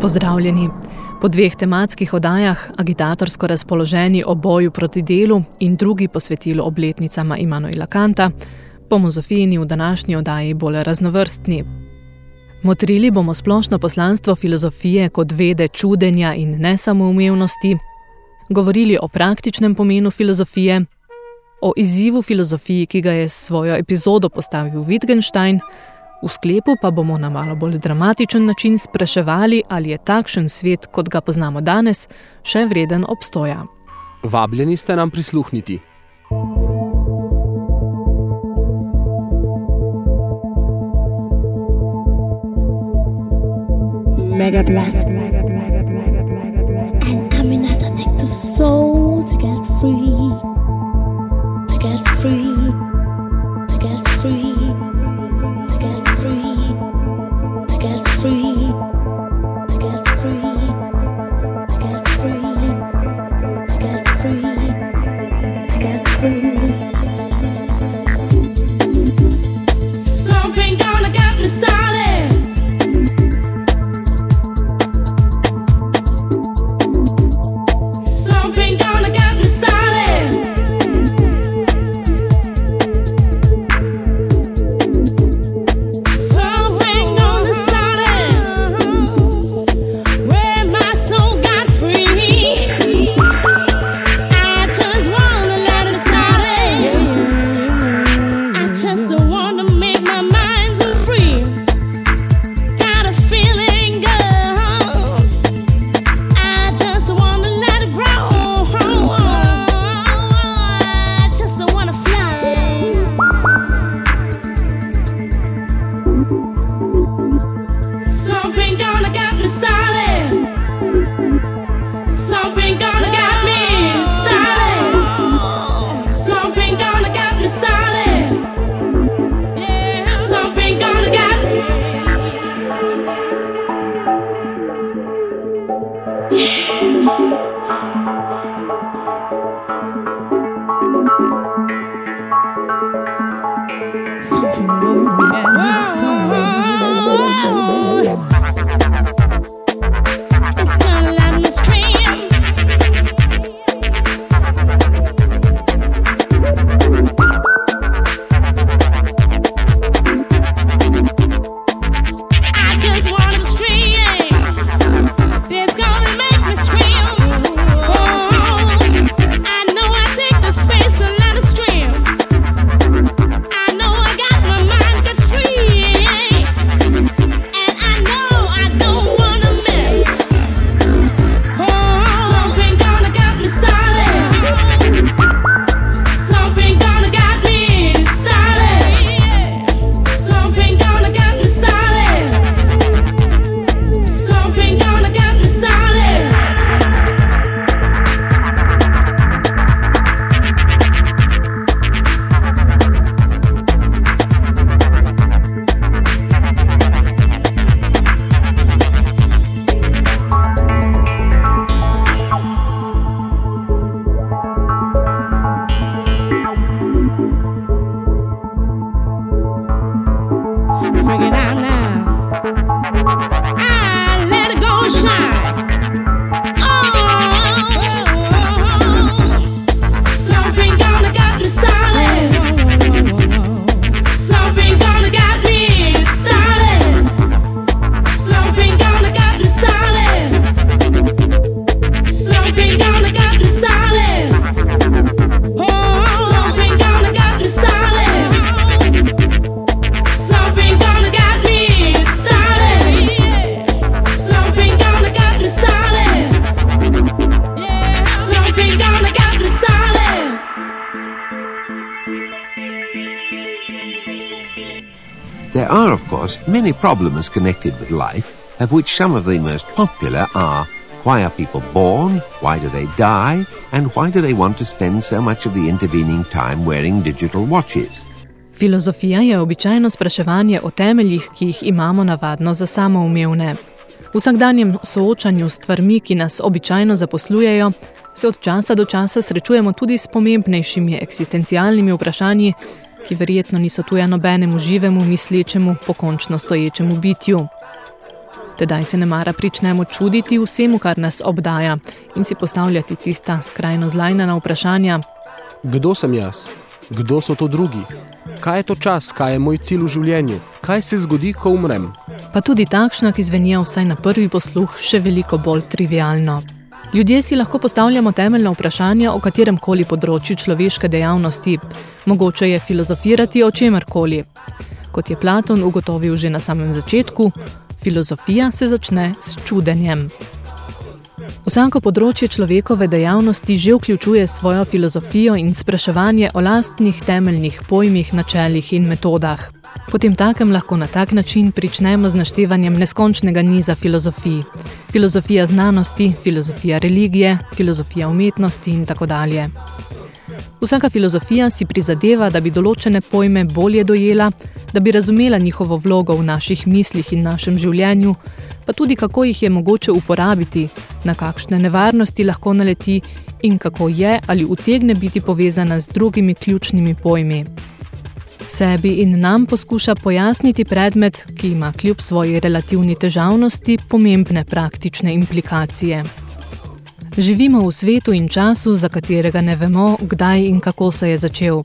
Pozdravljeni. Po dveh tematskih oddajah, agitatorsko razpoloženi o boju proti delu in drugi posvetilo obletnicama Immanuela Kanta, bomo Zofijini v današnji oddaji bolj raznovrstni. Motrili bomo splošno poslanstvo filozofije kot vede čudenja in ne samoumevnosti, govorili o praktičnem pomenu filozofije, o izzivu filozofiji, ki ga je s svojo epizodo postavil Wittgenstein, V sklepu pa bomo na malo bolj dramatičen način spraševali, ali je takšen svet, kot ga poznamo danes, še vreden obstoja. Vabljeni ste nam prisluhniti. Mega blast. And coming out to take the soul to get free. To get free. To get free. Connected with life, of which some of the most popular are why are people born, why do they die, and why do they want to spend so much of the intervening time wearing digital watches. Filozofija je običajno spraševanje o temeljih, ki jih imamo navadno za samoumevne. V vsakdanjem soočanju s stvarmi, ki nas običajno zaposlujejo, se od časa do časa srečujemo tudi s pomembnejšimi eksistencialnimi vprašanji, ki verjetno niso tuja nobenemu živemu, mislečemu, pokončno stoječemu bitju. Tedaj se ne mara pričnemo čuditi vsemu, kar nas obdaja in si postavljati tista skrajno zlajnana vprašanja. Kdo sem jaz? Kdo so to drugi? Kaj je to čas, kaj je moj cilj v življenju? Kaj se zgodi, ko umrem? Pa tudi takšna, ki zvenijo vsaj na prvi posluh, še veliko bolj trivialno. Ljudje si lahko postavljamo temeljna vprašanja o katerem koli področju človeške dejavnosti. Mogoče je filozofirati o čemarkoli. Kot je Platon ugotovil že na samem začetku, filozofija se začne s čudenjem. Vsako področje človekove dejavnosti že vključuje svojo filozofijo in spraševanje o lastnih temeljnih pojmih, načelih in metodah. Potem takem lahko na tak način pričnemo z naštevanjem neskončnega niza filozofij. Filozofija znanosti, filozofija religije, filozofija umetnosti in tako dalje. Vsaka filozofija si prizadeva, da bi določene pojme bolje dojela, da bi razumela njihovo vlogo v naših mislih in našem življenju, pa tudi kako jih je mogoče uporabiti, na kakšne nevarnosti lahko naleti in kako je ali utegne biti povezana z drugimi ključnimi pojmi. Sebi in nam poskuša pojasniti predmet, ki ima kljub svoji relativni težavnosti pomembne praktične implikacije. Živimo v svetu in času, za katerega ne vemo, kdaj in kako se je začel.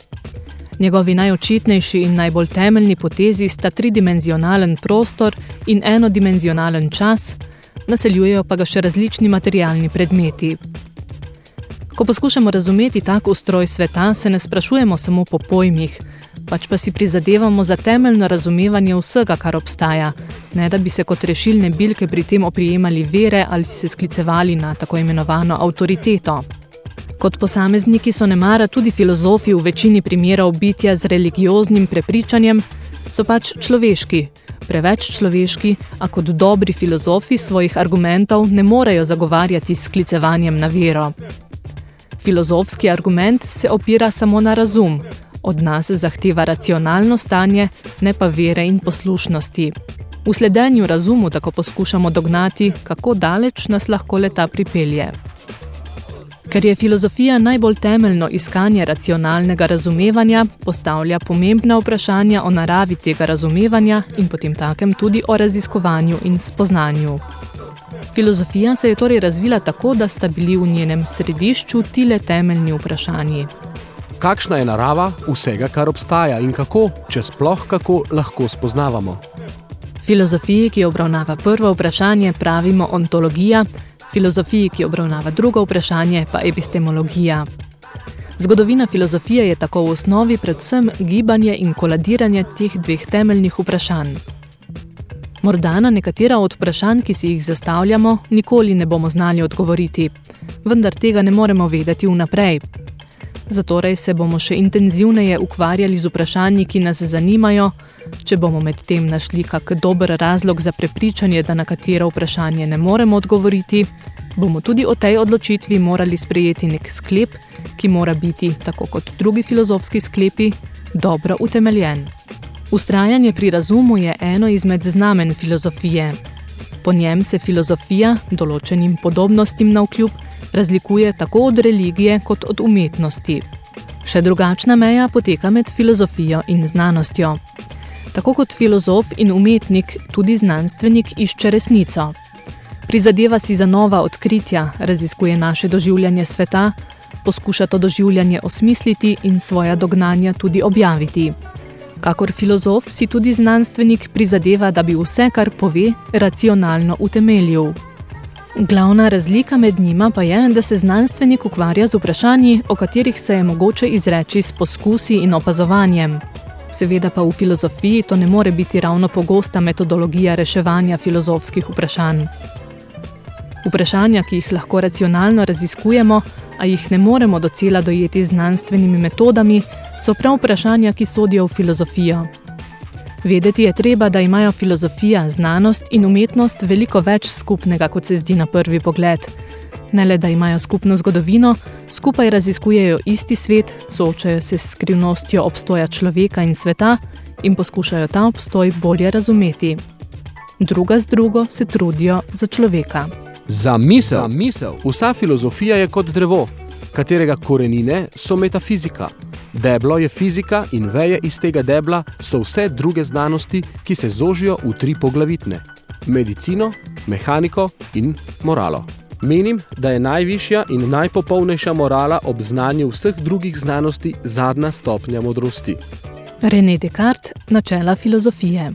Njegovi najočitnejši in najbolj temeljni potezi sta tridimenzionalen prostor in enodimenzionalen čas, naseljujejo pa ga še različni materialni predmeti. Ko poskušamo razumeti tak ustroj sveta, se ne sprašujemo samo po pojmih, pač pa si prizadevamo za temeljno razumevanje vsega, kar obstaja, ne da bi se kot rešilne bilke pri tem oprijemali vere ali si se sklicevali na tako imenovano avtoriteto. Kot posamezniki so nemara tudi filozofi v večini primerov bitja z religioznim prepričanjem, so pač človeški, preveč človeški, a kot dobri filozofi svojih argumentov ne morejo zagovarjati s sklicevanjem na vero. Filozofski argument se opira samo na razum, od nas zahteva racionalno stanje, ne pa vere in poslušnosti. V sledenju razumu tako poskušamo dognati, kako daleč nas lahko leta pripelje. Ker je filozofija najbolj temeljno iskanje racionalnega razumevanja, postavlja pomembna vprašanja o naravi tega razumevanja in potem takem tudi o raziskovanju in spoznanju. Filozofija se je torej razvila tako, da sta bili v njenem središču tile temeljni vprašanji. Kakšna je narava vsega, kar obstaja in kako, če sploh kako, lahko spoznavamo? Filozofiji, ki obravnava prvo vprašanje, pravimo ontologija, filozofiji, ki obravnava drugo vprašanje, pa epistemologija. Zgodovina filozofije je tako v osnovi predvsem gibanje in koladiranje teh dveh temeljnih vprašanj. Morda na nekatera od vprašanj, ki si jih zastavljamo, nikoli ne bomo znali odgovoriti, vendar tega ne moremo vedeti vnaprej. Zatorej se bomo še intenzivneje ukvarjali z vprašanji, ki nas zanimajo, če bomo med tem našli kak dober razlog za prepričanje, da na katero vprašanje ne moremo odgovoriti, bomo tudi o tej odločitvi morali sprejeti nek sklep, ki mora biti, tako kot drugi filozofski sklepi, dobro utemeljen. Ustrajanje pri razumu je eno izmed znamen filozofije. Po njem se filozofija, določenim podobnostim na vkljub, razlikuje tako od religije kot od umetnosti. Še drugačna meja poteka med filozofijo in znanostjo. Tako kot filozof in umetnik, tudi znanstvenik išče resnico. Prizadeva si za nova odkritja, raziskuje naše doživljanje sveta, poskuša to doživljanje osmisliti in svoja dognanja tudi objaviti. Kakor filozof si tudi znanstvenik prizadeva, da bi vse, kar pove, racionalno utemeljil. Glavna razlika med njima pa je, da se znanstvenik ukvarja z vprašanji, o katerih se je mogoče izreči s poskusi in opazovanjem. Seveda pa v filozofiji to ne more biti ravno pogosta metodologija reševanja filozofskih vprašanj. Vprašanja, ki jih lahko racionalno raziskujemo, a jih ne moremo docela dojeti z znanstvenimi metodami, so prav vprašanja, ki sodijo v filozofijo. Vedeti je treba, da imajo filozofija, znanost in umetnost veliko več skupnega, kot se zdi na prvi pogled. Ne le, da imajo skupno zgodovino, skupaj raziskujejo isti svet, soočajo se s skrivnostjo obstoja človeka in sveta in poskušajo ta obstoj bolje razumeti. Druga z drugo se trudijo za človeka. Za misel. za misel. Vsa filozofija je kot drevo, katerega korenine so metafizika. Deblo je fizika in veje iz tega debla so vse druge znanosti, ki se zožijo v tri poglavitne: medicino, mehaniko in moralo. Menim, da je najvišja in najpopolnejša morala ob znanju vseh drugih znanosti zadnja stopnja modrosti. René Descartes, načela filozofije.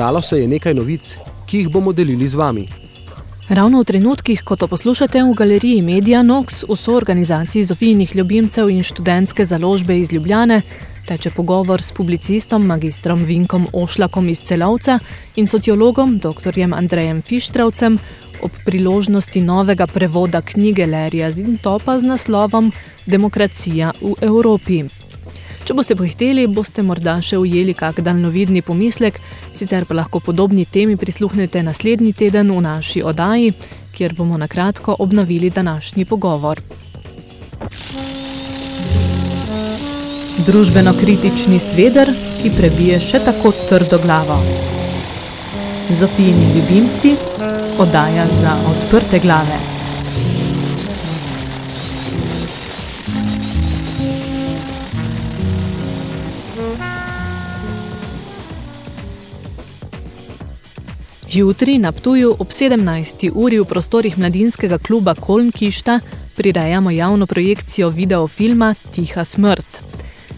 Zbralo se je nekaj novic, ki jih bomo delili z vami. Ravno v trenutkih, ko to poslušate v galeriji Media Nox v soorganizaciji Zofijnih ljubimcev in študentske založbe iz Ljubljane, teče pogovor s publicistom magistrom Vinkom Ošlakom iz Celovca in sociologom dr. Andrejem Fištravcem ob priložnosti novega prevoda knjige Lerija Zintopa z naslovom Demokracija v Evropi. Če boste pohiteli, boste morda še ujeli kak daljnovidni pomislek, sicer pa lahko podobni temi prisluhnete naslednji teden v naši oddaji, kjer bomo na kratko obnovili današnji pogovor. Družbeno-kritični sveder, ki prebije še tako trdo glavo. Zofijini ljubimci, oddaja za odprte glave. Jutri na Ptuju ob 17. uri v prostorih mladinskega kluba Kolmkišta prirejamo javno projekcijo videofilma Tiha smrt.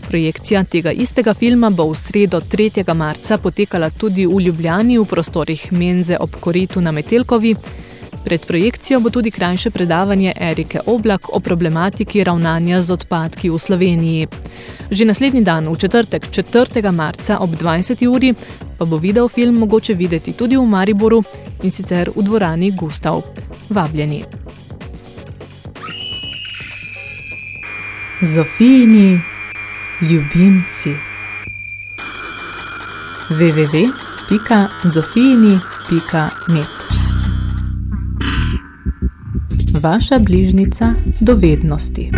Projekcija tega istega filma bo v sredo 3. marca potekala tudi v Ljubljani v prostorih Menze ob Koritu na Metelkovi. Pred projekcijo bo tudi krajše predavanje Erike Oblak o problematiki ravnanja z odpadki v Sloveniji. Že naslednji dan, v četrtek 4. marca ob 20. uri, pa bo videofilm mogoče videti tudi v Mariboru in sicer v dvorani Gustav. Vabljeni. Zofijini ljubimci. www.zofijini.net Vaša bližnica dovednosti.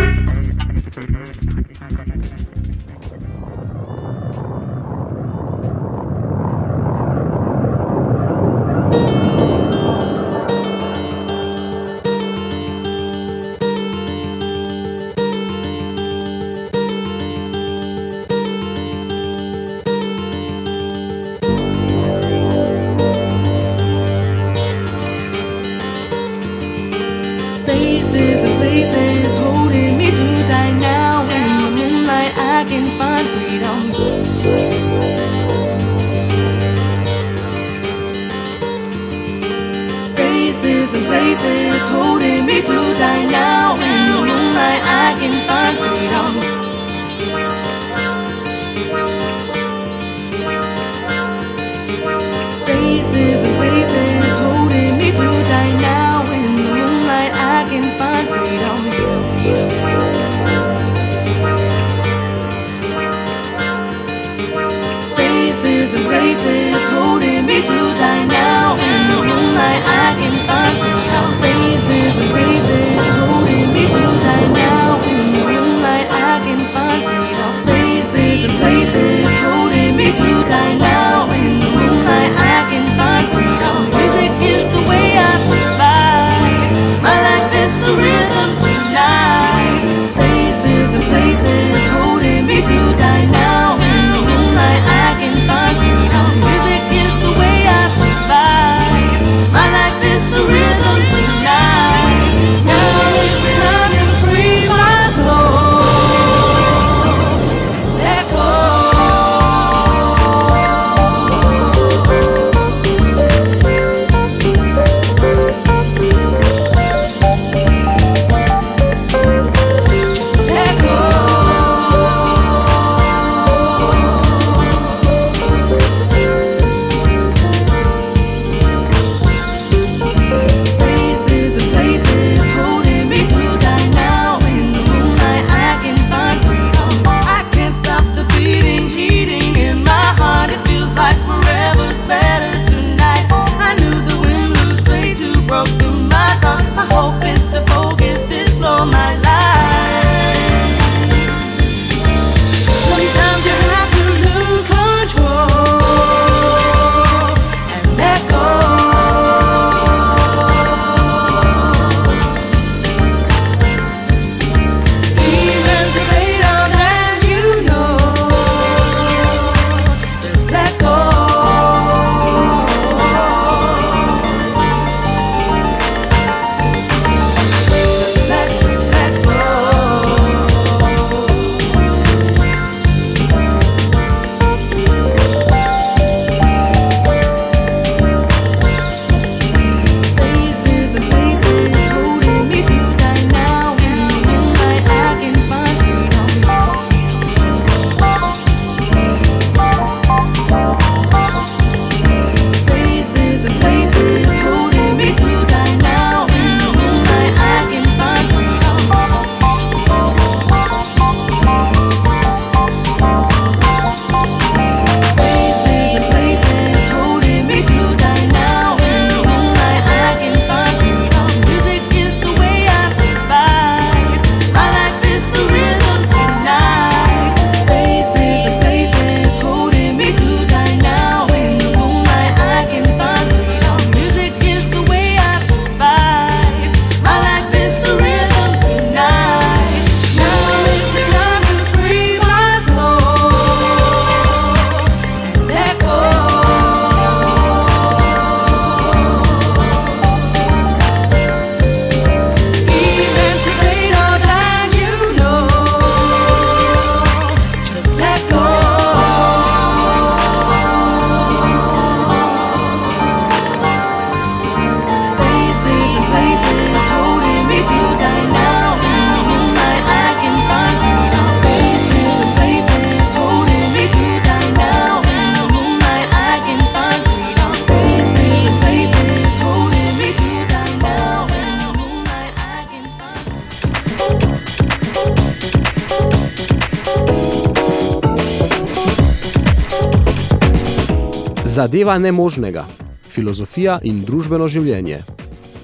Zadeva nemožnega. Filozofija in družbeno življenje.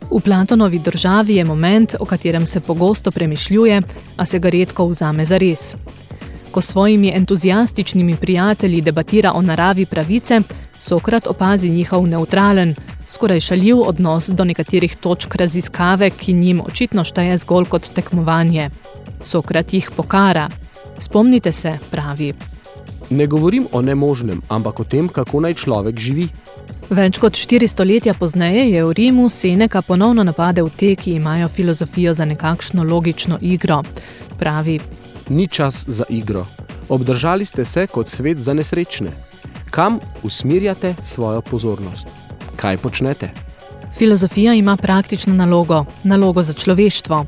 V Platonovi državi je moment, o katerem se pogosto premišljuje, a se ga redko vzame za res. Ko svojimi entuzijastičnimi prijatelji debatira o naravi pravice, Sokrat opazi njihov neutralen, skoraj šaljiv odnos do nekaterih točk raziskave, ki njim očitno šteje zgolj kot tekmovanje. Sokrat jih pokara. Spomnite se, pravi. Ne govorim o nemožnem, ampak o tem, kako naj človek živi. Več kot štiri stoletja pozneje je v Rimu Seneka ponovno napadel te, ki imajo filozofijo za nekakšno logično igro. Pravi. Ni čas za igro. Obdržali ste se kot svet za nesrečne. Kam usmirjate svojo pozornost? Kaj počnete? Filozofija ima praktično nalogo, nalogo za človeštvo.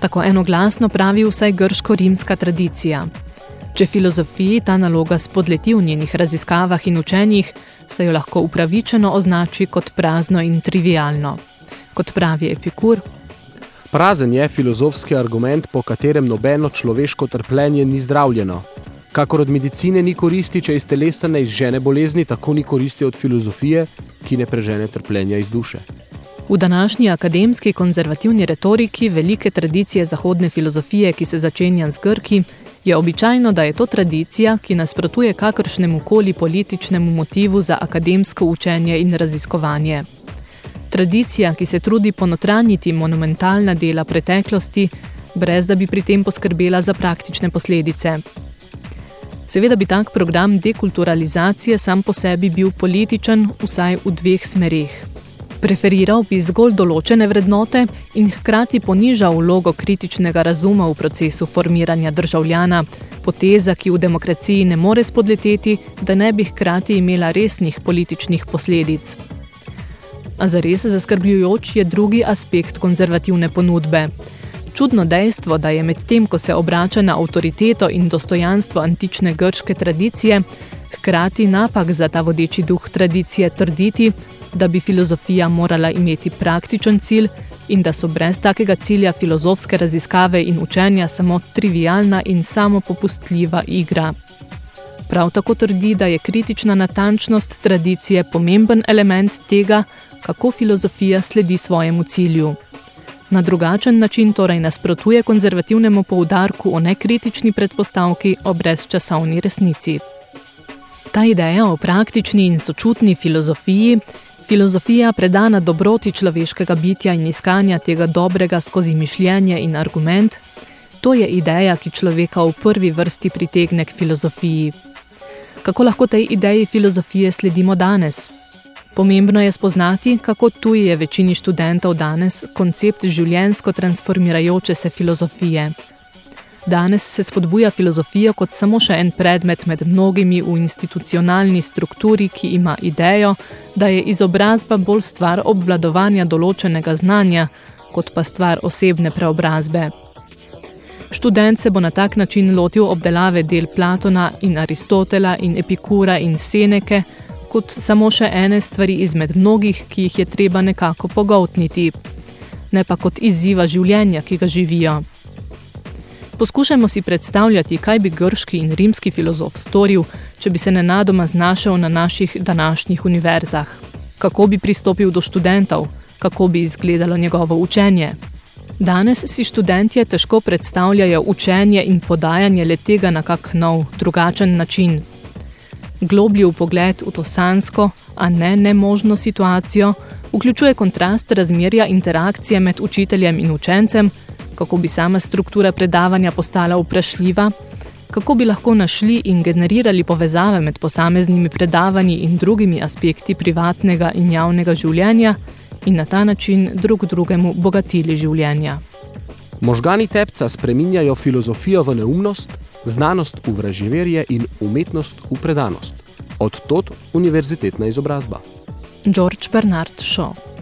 Tako enoglasno pravi vsaj grško-rimska tradicija. Če filozofiji ta naloga spodleti v njenih raziskavah in učenjih, se jo lahko upravičeno označi kot prazno in trivialno. Kot pravi Epikur, Prazen je filozofski argument, po katerem nobeno človeško trpljenje ni zdravljeno, Kakor od medicine ni koristi, če iz telesa ne izžene bolezni, tako ni koristi od filozofije, ki ne prežene trpljenja iz duše. V današnji akademski konzervativni retoriki velike tradicije zahodne filozofije, ki se začenja z Grki, je običajno, da je to tradicija, ki nasprotuje kakršnemu koli političnemu motivu za akademsko učenje in raziskovanje. Tradicija, ki se trudi ponotranjiti monumentalna dela preteklosti, brez da bi pri tem poskrbela za praktične posledice. Seveda bi tak program dekulturalizacije sam po sebi bil političen vsaj v dveh smerih. Preferiral bi zgolj določene vrednote in hkrati ponižal vlogo kritičnega razuma v procesu formiranja državljana, poteza, ki v demokraciji ne more spodleteti, da ne bi hkrati imela resnih političnih posledic. A zares zaskrbljujoč je drugi aspekt konzervativne ponudbe – Čudno dejstvo, da je med tem, ko se obrača na avtoriteto in dostojanstvo antične grške tradicije, hkrati napak za ta vodeči duh tradicije trditi, da bi filozofija morala imeti praktičen cilj in da so brez takega cilja filozofske raziskave in učenja samo trivialna in samo popustljiva igra. Prav tako trdi, da je kritična natančnost tradicije pomemben element tega, kako filozofija sledi svojemu cilju. Na drugačen način torej nasprotuje konzervativnemu poudarku o nekritični predpostavki o brezčasovni resnici. Ta ideja o praktični in sočutni filozofiji, filozofija predana dobroti človeškega bitja in iskanja tega dobrega skozi mišljenje in argument, to je ideja, ki človeka v prvi vrsti pritegne k filozofiji. Kako lahko tej ideji filozofije sledimo danes? Pomembno je spoznati, kako tuji je večini študentov danes koncept življensko transformirajoče se filozofije. Danes se spodbuja filozofijo kot samo še en predmet med mnogimi v institucionalni strukturi, ki ima idejo, da je izobrazba bolj stvar obvladovanja določenega znanja, kot pa stvar osebne preobrazbe. Študent se bo na tak način lotil obdelave del Platona in Aristotela in Epikura in Seneke, kot samo še ene stvari izmed mnogih, ki jih je treba nekako pogoltniti, ne pa kot izziva življenja, ki ga živijo. Poskušajmo si predstavljati, kaj bi grški in rimski filozof storil, če bi se nenadoma znašel na naših današnjih univerzah. Kako bi pristopil do študentov, kako bi izgledalo njegovo učenje. Danes si študentje težko predstavljajo učenje in podajanje letega na kak nov, drugačen način, globlji pogled v to sansko, a ne nemožno situacijo, vključuje kontrast razmerja interakcije med učiteljem in učencem, kako bi sama struktura predavanja postala vprašljiva, kako bi lahko našli in generirali povezave med posameznimi predavanji in drugimi aspekti privatnega in javnega življenja in na ta način drug drugemu bogatili življenja. Možgani tepca spreminjajo filozofijo v neumnost, znanost v vraževerje in umetnost v predanost. Od tot univerzitetna izobrazba. George Bernard Shaw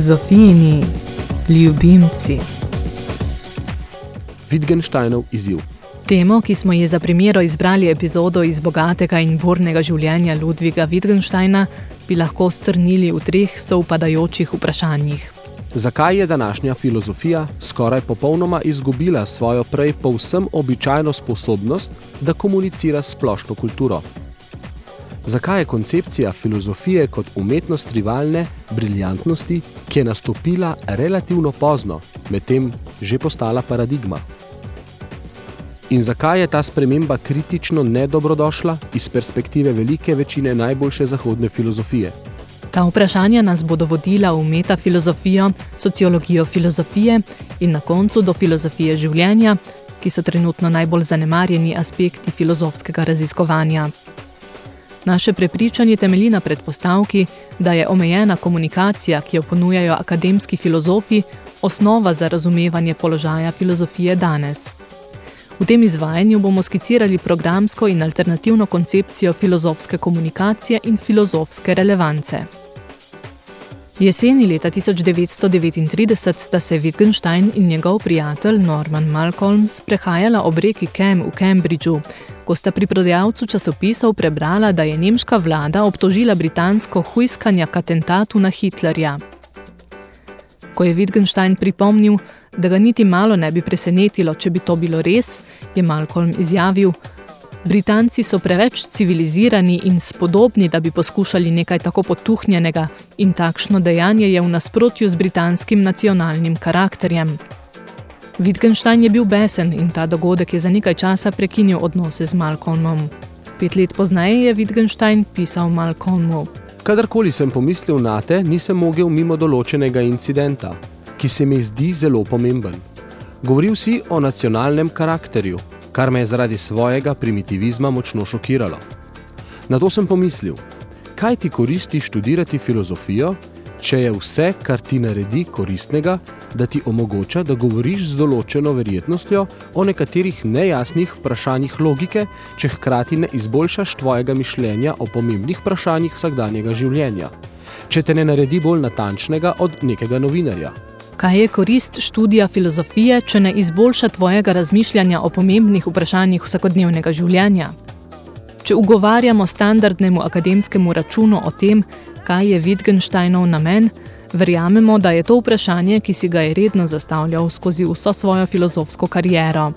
Zofini, ljubimci. Wittgensteinov izziv. Temo, ki smo je za primero izbrali epizodo iz bogatega in burnega življenja Ludviga Wittgensteina, bi lahko strnili v treh soupadajočih vprašanjih. Zakaj je današnja filozofija skoraj popolnoma izgubila svojo prej povsem običajno sposobnost, da komunicira splošno kulturo? Zakaj je koncepcija filozofije kot umetnost rivalne briljantnosti, ki je nastopila relativno pozno, medtem že postala paradigma? In zakaj je ta sprememba kritično nedobrodošla iz perspektive velike večine najboljše zahodne filozofije? Ta vprašanja nas bodo vodila v metafilozofijo, sociologijo filozofije in na koncu do filozofije življenja, ki so trenutno najbolj zanemarjeni aspekti filozofskega raziskovanja. Naše prepričanje temelji na predpostavki, da je omejena komunikacija, ki jo ponujajo akademski filozofi, osnova za razumevanje položaja filozofije danes. V tem izvajanju bomo skicirali programsko in alternativno koncepcijo filozofske komunikacije in filozofske relevance. Jeseni leta 1939 sta se Wittgenstein in njegov prijatelj Norman Malcolm sprehajala ob reki Kem v Cambridgeu, ko sta pri prodajalcu časopisov prebrala, da je nemška vlada obtožila britansko huiskanja k atentatu na Hitlerja. Ko je Wittgenstein pripomnil, da ga niti malo ne bi presenetilo, če bi to bilo res, je Malcolm izjavil, Britanci so preveč civilizirani in spodobni, da bi poskušali nekaj tako potuhnjenega in takšno dejanje je v nasprotju z britanskim nacionalnim karakterjem. Wittgenstein je bil besen in ta dogodek je za nekaj časa prekinil odnose z Malcolmom. Pet let pozneje je Wittgenstein pisal Malcolmu. Kadarkoli sem pomislil na te, nisem mogel mimo določenega incidenta, ki se mi zdi zelo pomemben. Govoril si o nacionalnem karakterju, kar me je zaradi svojega primitivizma močno šokiralo. Na to sem pomislil, kaj ti koristi študirati filozofijo, če je vse, kar ti naredi koristnega, da ti omogoča, da govoriš z določeno verjetnostjo o nekaterih nejasnih vprašanjih logike, če hkrati ne izboljšaš tvojega mišljenja o pomembnih vprašanjih vsakdanjega življenja, če te ne naredi bolj natančnega od nekega novinarja. Kaj je korist študija filozofije, če ne izboljša tvojega razmišljanja o pomembnih vprašanjih vsakodnevnega življenja? Če ugovarjamo standardnemu akademskemu računu o tem, kaj je Wittgensteinov namen, verjamemo, da je to vprašanje, ki si ga je redno zastavljal skozi vso svojo filozofsko kariero.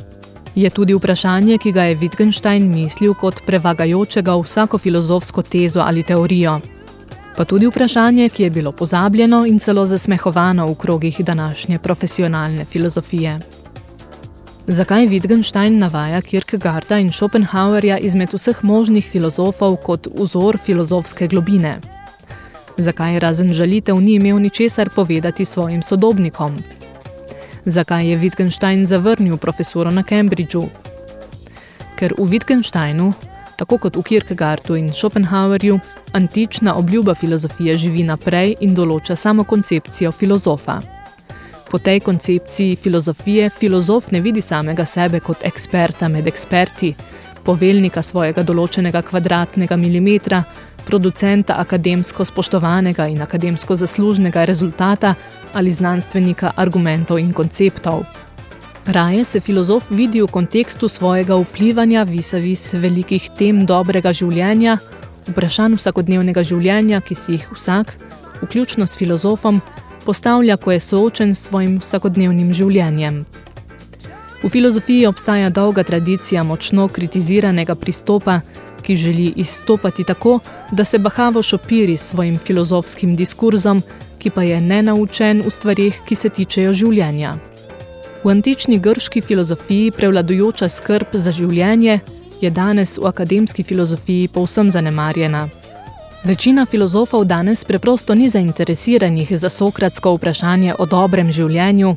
Je tudi vprašanje, ki ga je Wittgenstein mislil kot prevagajočega vsako filozofsko tezo ali teorijo pa tudi vprašanje, ki je bilo pozabljeno in celo zasmehovano v krogih današnje profesionalne filozofije. Zakaj Wittgenstein navaja Kierkegaarda in Schopenhauerja izmed vseh možnih filozofov kot vzor filozofske globine? Zakaj razen žalitev ni imel ničesar povedati svojim sodobnikom? Zakaj je Wittgenstein zavrnil profesoro na Cambridgeu? Ker v Wittgensteinu tako kot v Kierkegaardu in Schopenhauerju, antična obljuba filozofije živi naprej in določa samo koncepcijo filozofa. Po tej koncepciji filozofije filozof ne vidi samega sebe kot eksperta med eksperti, poveljnika svojega določenega kvadratnega milimetra, producenta akademsko spoštovanega in akademsko zaslužnega rezultata ali znanstvenika argumentov in konceptov. Raje se filozof vidi v kontekstu svojega vplivanja vis-a-vis velikih tem dobrega življenja, vprašanj vsakodnevnega življenja, ki si jih vsak, vključno s filozofom, postavlja, ko je soočen s svojim vsakodnevnim življenjem. V filozofiji obstaja dolga tradicija močno kritiziranega pristopa, ki želi izstopati tako, da se bahavo šopiri s svojim filozofskim diskurzom, ki pa je nenaučen v stvarih, ki se tičejo življenja. V antični grški filozofiji prevladujoča skrb za življenje je danes v akademski filozofiji povsem zanemarjena. Večina filozofov danes preprosto ni zainteresiranih za sokratsko vprašanje o dobrem življenju,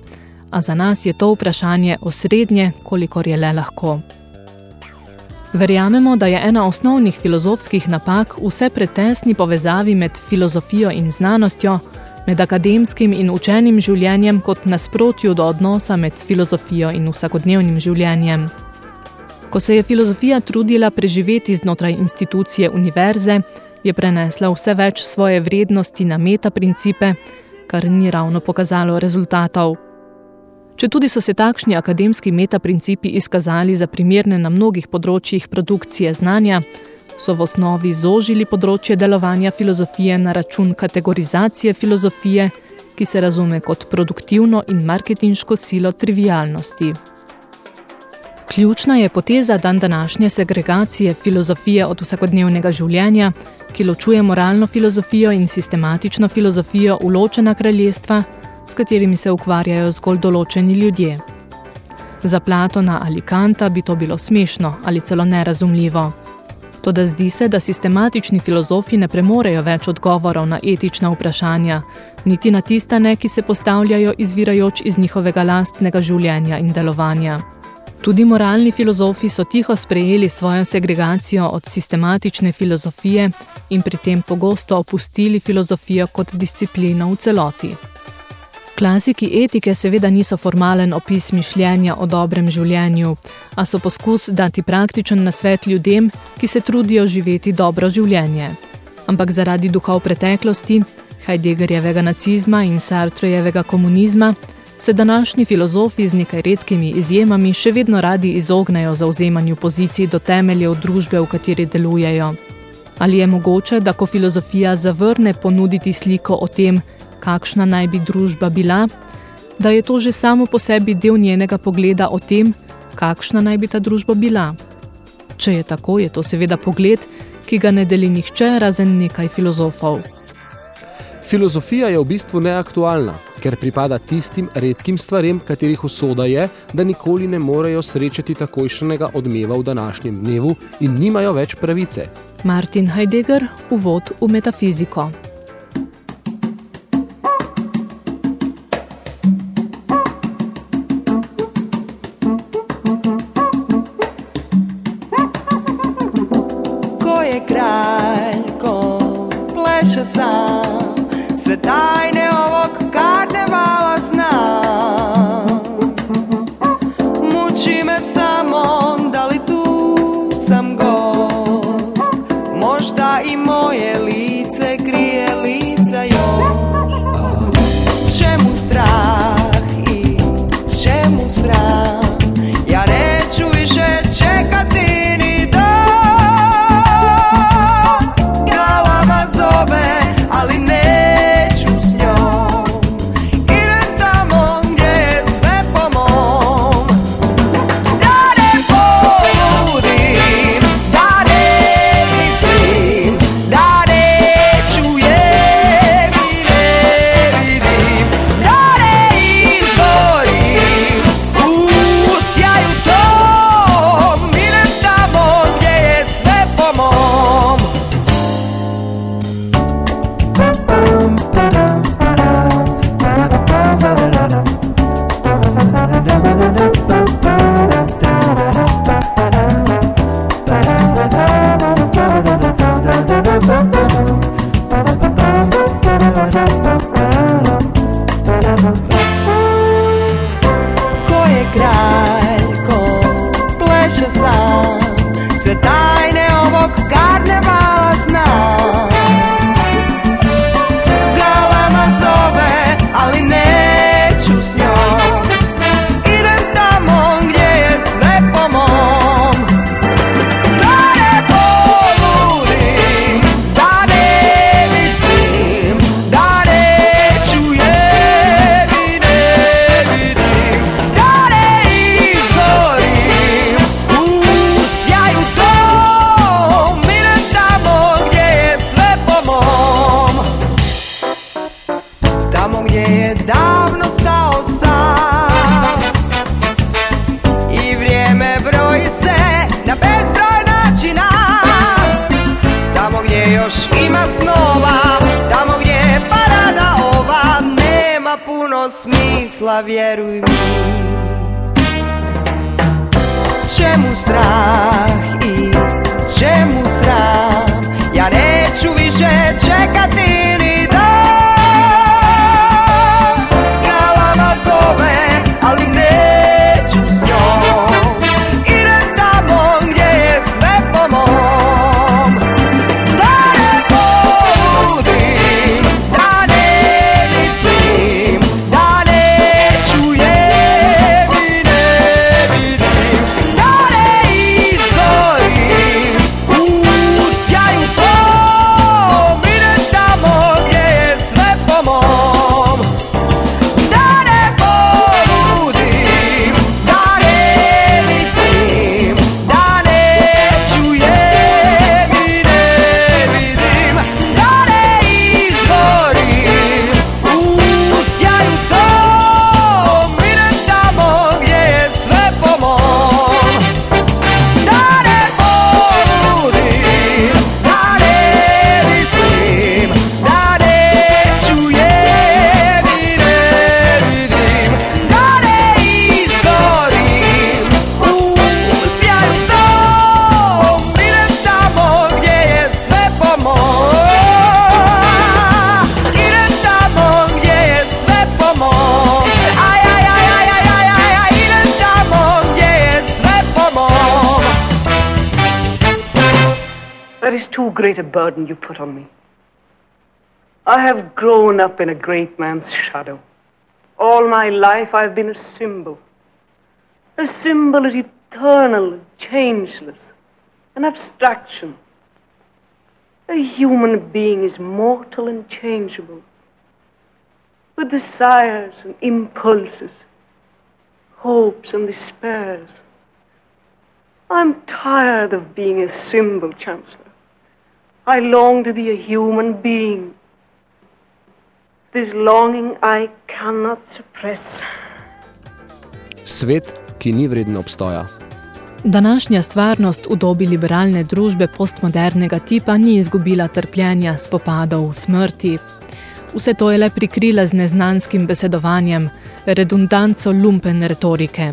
a za nas je to vprašanje osrednje, kolikor je le lahko. Verjamemo, da je ena osnovnih filozofskih napak vse pretesni povezavi med filozofijo in znanostjo, med akademskim in učenim življenjem kot nasprotju do odnosa med filozofijo in vsakodnevnim življenjem. Ko se je filozofija trudila preživeti znotraj institucije univerze, je prenesla vse več svoje vrednosti na metaprincipe, kar ni ravno pokazalo rezultatov. Če tudi so se takšni akademski metaprincipi izkazali za primerne na mnogih področjih produkcije znanja, so v osnovi zožili področje delovanja filozofije na račun kategorizacije filozofije, ki se razume kot produktivno in marketinško silo trivialnosti. Ključna je poteza dan današnje segregacije filozofije od vsakodnevnega življenja, ki ločuje moralno filozofijo in sistematično filozofijo v ločena kraljestva, s katerimi se ukvarjajo zgolj določeni ljudje. Za Platona ali Kanta bi to bilo smešno ali celo nerazumljivo. Toda zdi se, da sistematični filozofi ne premorejo več odgovorov na etična vprašanja, niti na tistane, ki se postavljajo izvirajoč iz njihovega lastnega življenja in delovanja. Tudi moralni filozofi so tiho sprejeli svojo segregacijo od sistematične filozofije in pri tem pogosto opustili filozofijo kot disciplino v celoti. Klasiki etike seveda niso formalen opis mišljenja o dobrem življenju, a so poskus dati praktičen nasvet ljudem, ki se trudijo živeti dobro življenje. Ampak zaradi duhov preteklosti, Heideggerjevega nacizma in Sartrejevega komunizma, se današnji filozofi z nekaj redkimi izjemami še vedno radi izognejo zauzemanju pozicij do temeljev družbe, v kateri delujejo. Ali je mogoče, da ko filozofija zavrne ponuditi sliko o tem, kakšna naj bi družba bila, da je to že samo po sebi del njenega pogleda o tem, kakšna naj bi ta družba bila? Če je tako, je to seveda pogled, ki ga ne deli nihče razen nekaj filozofov. Filozofija je v bistvu neaktualna, ker pripada tistim redkim stvarem, katerih usoda je, da nikoli ne morejo srečati takojšnega odmeva v današnjem dnevu in nimajo več pravice. Martin Heidegger, uvod v metafiziko. kraljko pleše sam sve tajne smisla, a burden you put on me. I have grown up in a great man's shadow. All my life I've been a symbol. A symbol is eternal, changeless, an abstraction. A human being is mortal and changeable, with desires and impulses, hopes and despairs. I'm tired of being a symbol, Chancellor. I long to be a human being. This longing I cannot suppress. Svet, ki ni vreden obstoja. Današnja stvarnost v dobi liberalne družbe postmodernega tipa ni izgubila trpljenja, spopadov, smrti. Vse to je le prikrila z neznanskim besedovanjem, redundanco lumpen retorike.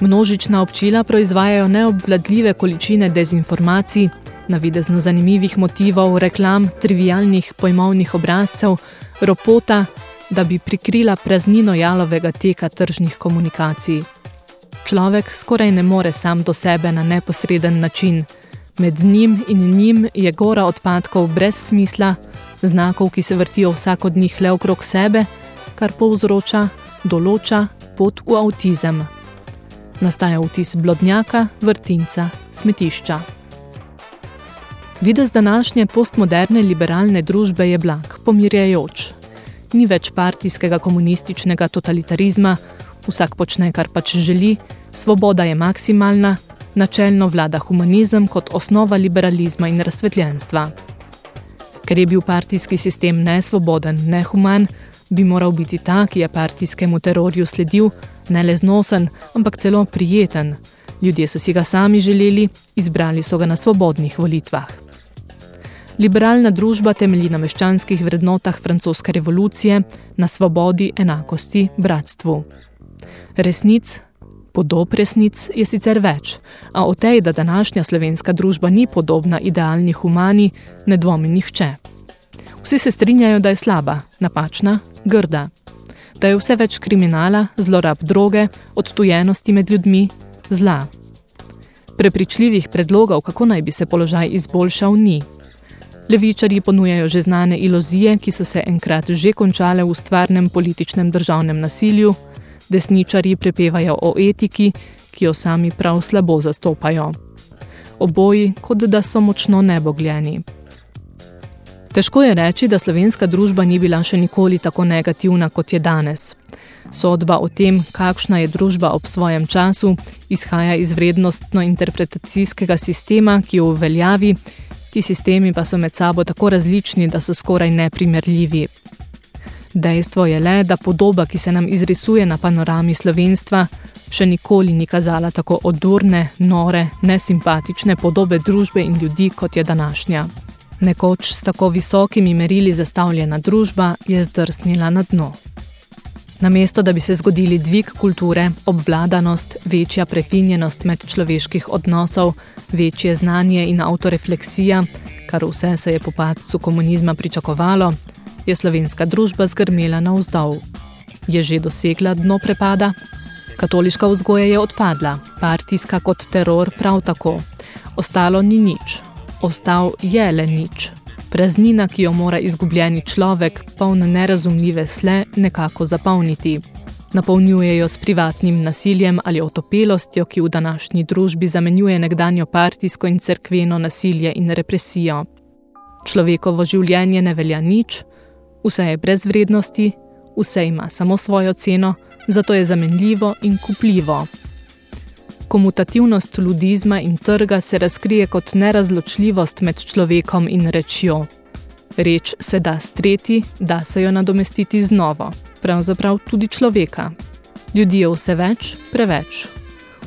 Množična občila proizvajajo neobvladljive količine dezinformacij, navidezno zanimivih motivov, reklam, trivialnih pojmovnih obrazcev, ropota, da bi prikrila praznino jalovega teka tržnih komunikacij. Človek skoraj ne more sam do sebe na neposreden način. Med njim in njim je gora odpadkov brez smisla, znakov, ki se vrtijo vsak od njih le okrog sebe, kar povzroča, določa pot v avtizem. Nastaja vtis blodnjaka, vrtinca, smetišča. Videz današnje postmoderne liberalne družbe je blag, pomirjajoč. Ni več partijskega komunističnega totalitarizma, vsak počne, kar pač želi, svoboda je maksimalna, načelno vlada humanizem kot osnova liberalizma in razsvetljenstva. Ker je bil partijski sistem nesvoboden, nehuman, bi moral biti ta, ki je partijskemu terorju sledil, ne le znosen, ampak celo prijeten. Ljudje so si ga sami želeli, izbrali so ga na svobodnih volitvah. Liberalna družba temelji na meščanskih vrednotah francoske revolucije, na svobodi, enakosti, bratstvu. Resnic, podob resnic je sicer več, a o tej, da današnja slovenska družba ni podobna idealni humani, ne dvomi nihče. Vsi se strinjajo, da je slaba, napačna, grda. Da je vse več kriminala, zlorab droge, odtujenosti med ljudmi, zla. Prepričljivih predlogov, kako naj bi se položaj izboljšal, ni. Levičarji ponujajo že znane iluzije, ki so se enkrat že končale v stvarnem političnem državnem nasilju, desničarji prepevajo o etiki, ki jo sami prav slabo zastopajo. Oboji, kot da so močno nebogljeni. Težko je reči, da slovenska družba ni bila še nikoli tako negativna, kot je danes. Sodba o tem, kakšna je družba ob svojem času, izhaja iz vrednostno-interpretacijskega sistema, ki jo uveljavi Ti sistemi pa so med sabo tako različni, da so skoraj neprimerljivi. Dejstvo je le, da podoba, ki se nam izrisuje na panorami slovenstva, še nikoli ni kazala tako odurne, nore, nesimpatične podobe družbe in ljudi, kot je današnja. Nekoč s tako visokimi merili zastavljena družba je zdrsnila na dno. Namesto, da bi se zgodili dvig kulture, obvladanost, večja prefinjenost med človeških odnosov, večje znanje in autorefleksija, kar vse se je po padcu komunizma pričakovalo, je slovenska družba zgrmela na vzdol. Je že dosegla dno prepada? Katoliška vzgoja je odpadla, partijska kot teror prav tako. Ostalo ni nič. Ostal je le nič praznina, ki jo mora izgubljeni človek, poln nerazumljive sle, nekako zapolniti. Napolnjujejo s privatnim nasiljem ali otopelostjo, ki v današnji družbi zamenjuje nekdanjo partijsko in cerkveno nasilje in represijo. Človekovo življenje ne velja nič, vse je brez vrednosti, vse ima samo svojo ceno, zato je zamenljivo in kupljivo. Komutativnost ludizma in trga se razkrije kot nerazločljivost med človekom in rečjo. Reč se da streti, da se jo nadomestiti z novo, pravzaprav tudi človeka. Ljudi je vse več, preveč.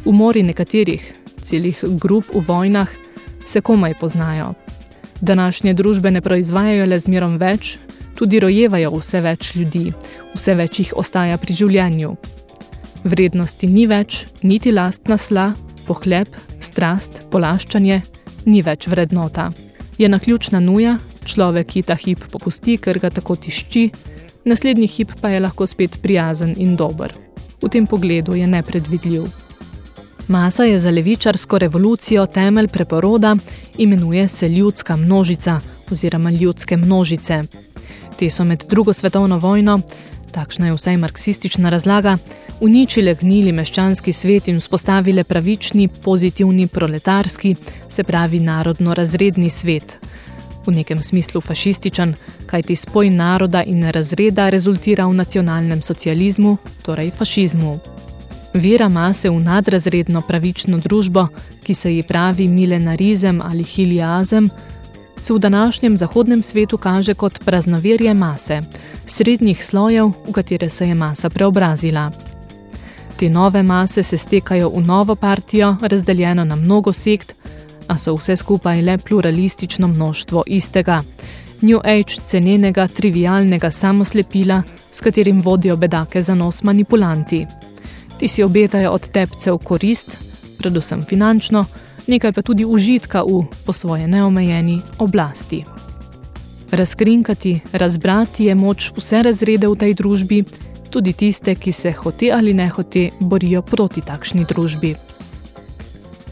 Umori nekaterih, celih grup v vojnah, se komaj poznajo. Današnje družbe ne proizvajajo le zmerom več, tudi rojevajo vse več ljudi, vse več jih ostaja pri življenju, Vrednosti ni več, niti lastna sla, pohleb, strast, polaščanje, ni več vrednota. Je naključna nuja, človek, ki ta hip popusti, ker ga tako tišči, naslednji hip pa je lahko spet prijazen in dober. V tem pogledu je nepredvidljiv. Masa je za levičarsko revolucijo temelj preporoda, imenuje se ljudska množica oziroma ljudske množice. Te so med drugo svetovno vojno, takšna je vsaj marksistična razlaga, uničile gnili meščanski svet in vzpostavile pravični, pozitivni, proletarski, se pravi narodno-razredni svet. V nekem smislu fašističen, kajti spoj naroda in razreda rezultira v nacionalnem socializmu, torej fašizmu. Vera mase v nadrazredno pravično družbo, ki se ji pravi milenarizem ali hiliazem, se v današnjem zahodnem svetu kaže kot praznoverje mase, srednjih slojev, v katere se je masa preobrazila. Te nove mase se stekajo v novo partijo, razdeljeno na mnogo sekt, a so vse skupaj le pluralistično množstvo istega. New Age cenenega, trivialnega samoslepila, s katerim vodijo bedake za nos manipulanti. Ti si obetajo od tepcev korist, predvsem finančno, nekaj pa tudi užitka v, po svoje neomejeni, oblasti. Razkrinkati, razbrati je moč vse razrede v tej družbi, tudi tiste, ki se hote ali ne hote borijo proti takšni družbi.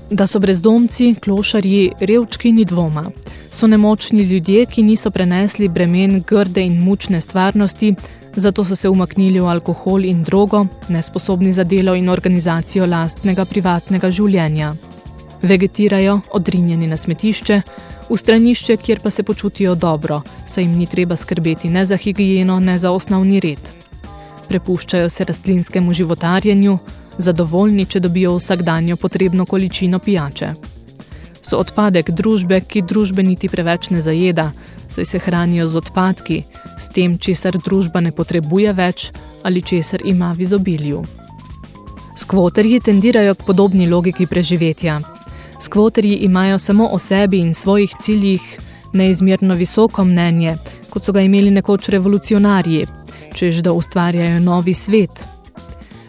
Da so brezdomci, klošarji, revčki ni dvoma. So nemočni ljudje, ki niso prenesli bremen grde in mučne stvarnosti, zato so se umaknili v alkohol in drogo, nesposobni za delo in organizacijo lastnega privatnega življenja. Vegetirajo, odrinjeni na smetišče, v stranišče, kjer pa se počutijo dobro, saj jim ni treba skrbeti ne za higieno, ne za osnovni red. Prepuščajo se rastlinskemu životarjenju, zadovoljni, če dobijo vsakdanjo potrebno količino pijače. So odpadek družbe, ki družbe niti preveč ne zajeda, saj se hranijo z odpadki, s tem, česar družba ne potrebuje več ali česar ima v izobilju. Skvoterji tendirajo k podobni logiki preživetja. Skvoterji imajo samo o sebi in svojih ciljih neizmerno visoko mnenje, kot so ga imeli nekoč revolucionarji, čež da ustvarjajo novi svet –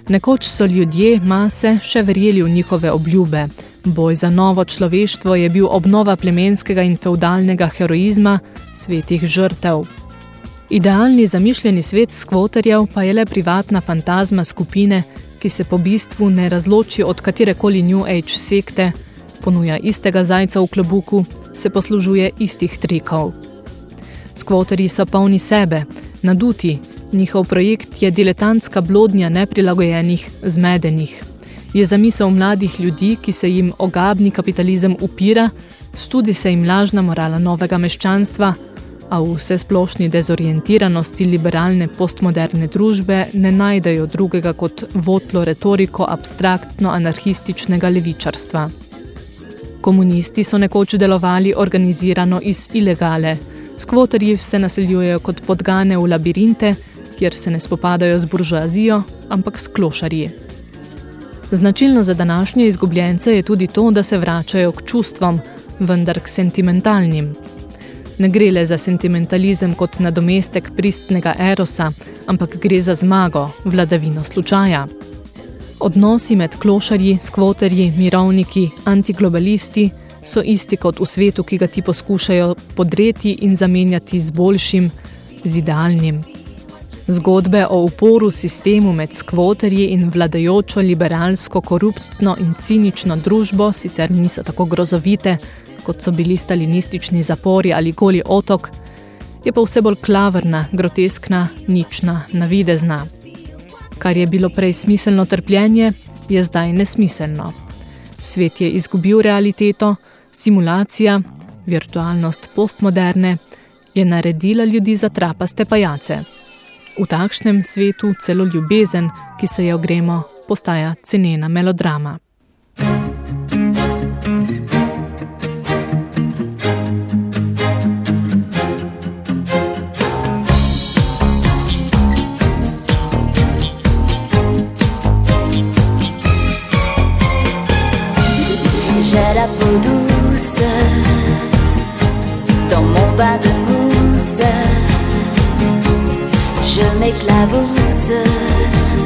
Nekoč so ljudje, mase, še verjeli v njihove obljube. Boj za novo človeštvo je bil obnova plemenskega in feudalnega heroizma, svetih žrtev. Idealni zamišljeni svet skvoterjev pa je le privatna fantazma skupine, ki se po bistvu ne razloči od katerekoli New Age sekte, ponuja istega zajca v klobuku, se poslužuje istih trikov. Skvoterji so polni sebe, naduti, Njihov projekt je diletantska blodnja neprilagojenih, zmedenih. Je zamisel mladih ljudi, ki se jim ogabni kapitalizem upira, studi se jim lažna morala novega meščanstva, a v vse splošni dezorientiranosti liberalne postmoderne družbe ne najdejo drugega kot votlo retoriko abstraktno-anarhističnega levičarstva. Komunisti so nekoč delovali organizirano iz ilegale, skvoterji se naseljujejo kot podgane v labirinte, kjer se ne spopadajo z buržoazijo, ampak s klošarji. Značilno za današnje izgubljence je tudi to, da se vračajo k čustvom, vendar k sentimentalnim. Ne gre le za sentimentalizem kot nadomestek pristnega erosa, ampak gre za zmago, vladavino slučaja. Odnosi med klošarji, skvoterji, mirovniki, antiglobalisti so isti kot v svetu, ki ga ti poskušajo podreti in zamenjati z boljšim, z idealnim. Zgodbe o uporu sistemu med skvoterji in vladajočo liberalsko, koruptno in cinično družbo sicer niso tako grozovite, kot so bili stalinistični zapori ali goli otok, je pa vse bolj klavrna, groteskna, nična, navidezna. Kar je bilo prej smiselno trpljenje, je zdaj nesmiselno. Svet je izgubil realiteto, simulacija, virtualnost postmoderne, je naredila ljudi za trapaste pajace. V takšnem svetu celo ljubezen, ki se jo gremo, postaja cenena melodrama. J'ai la peau douce dans mon bas de je m'éclabousse,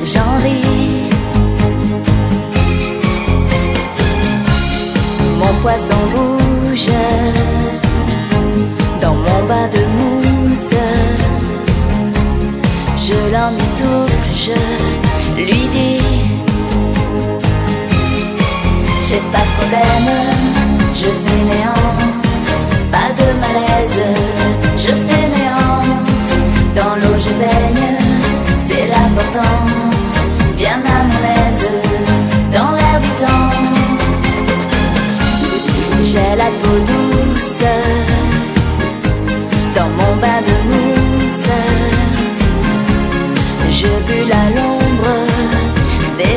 j'en ris. Mon poisson bouge dans mon bain de mousse. Je l'emmitoufle, je lui dis J'ai pas de problème, je fais néant, pas de malaise. dans mon bain de mousse. Je bus à l'ombre des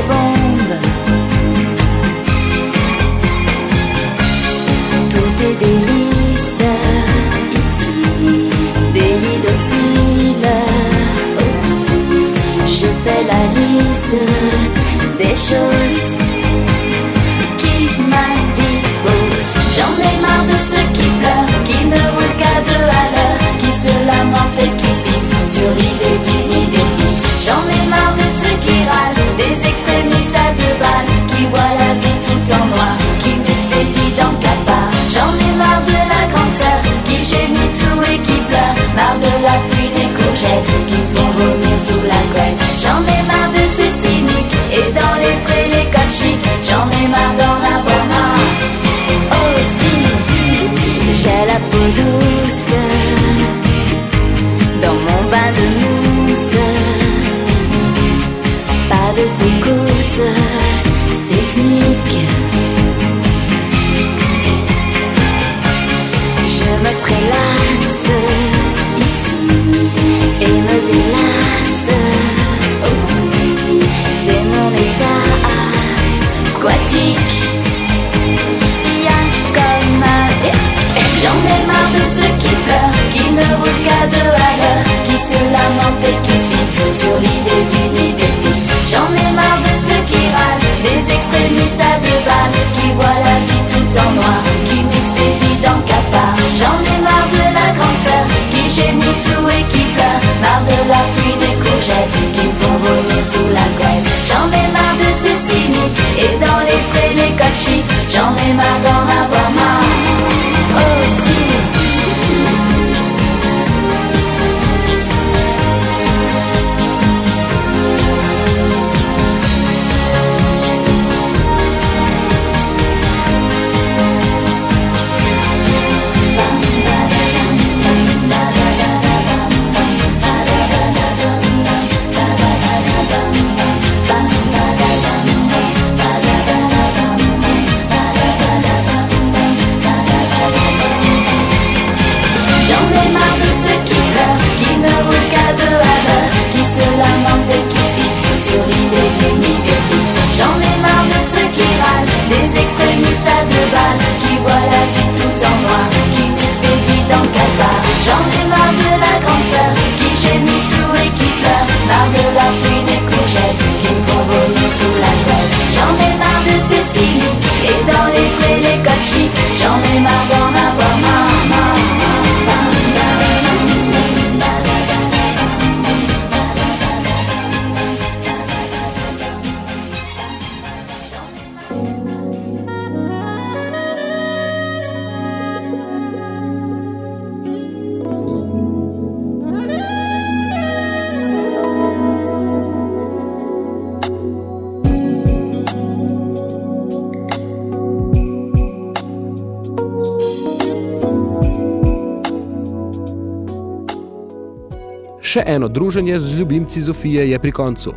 eno druženje z ljubimci Zofije je pri koncu.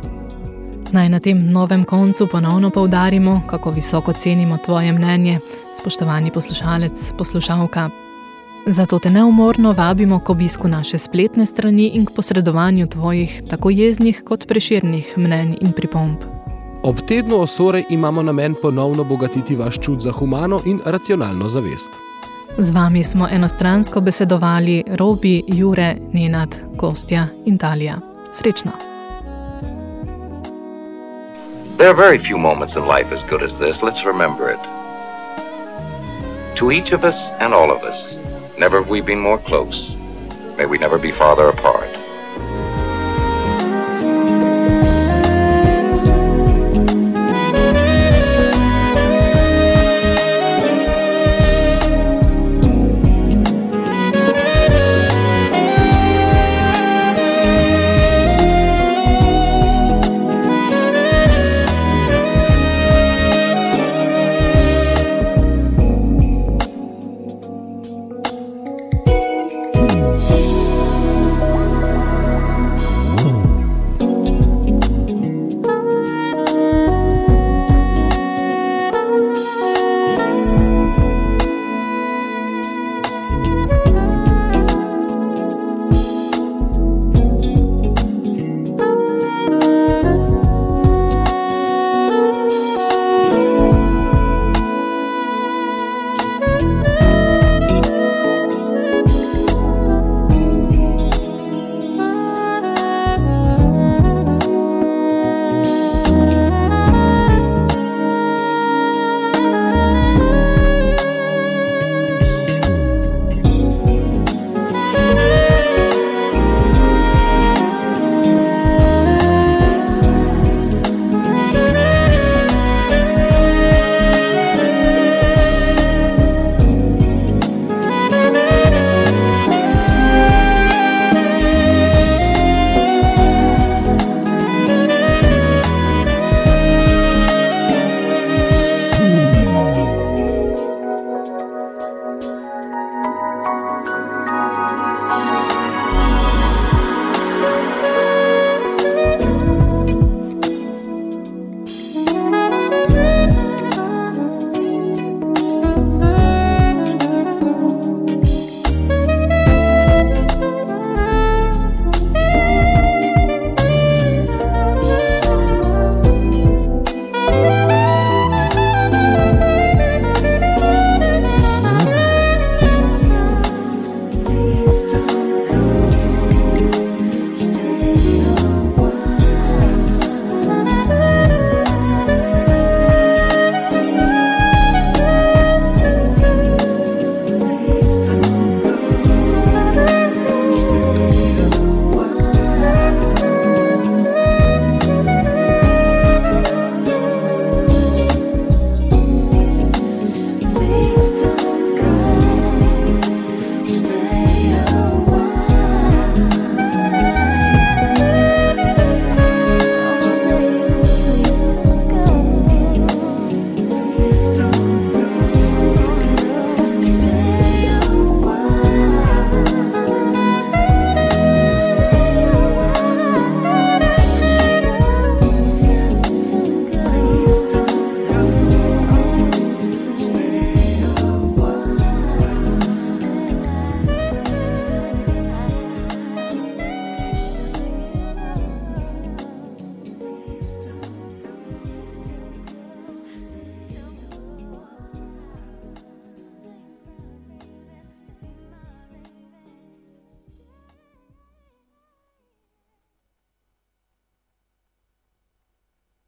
Naj na tem novem koncu ponovno poudarimo, kako visoko cenimo tvoje mnenje, spoštovani poslušalec, poslušalka. Zato te neumorno vabimo k obisku naše spletne strani in k posredovanju tvojih tako jeznih kot preširnih mnenj in pripomb. Ob tednu Osore imamo namen ponovno bogatiti vaš čut za humano in racionalno zavest. Z vami smo enostransko besedovali Robi, Jure, Nenad, Kostja in Talija. Srečno! There are very few moments in life as good as this. Let's remember it. To each of us and all of us, never have we been more close. May we never be farther apart.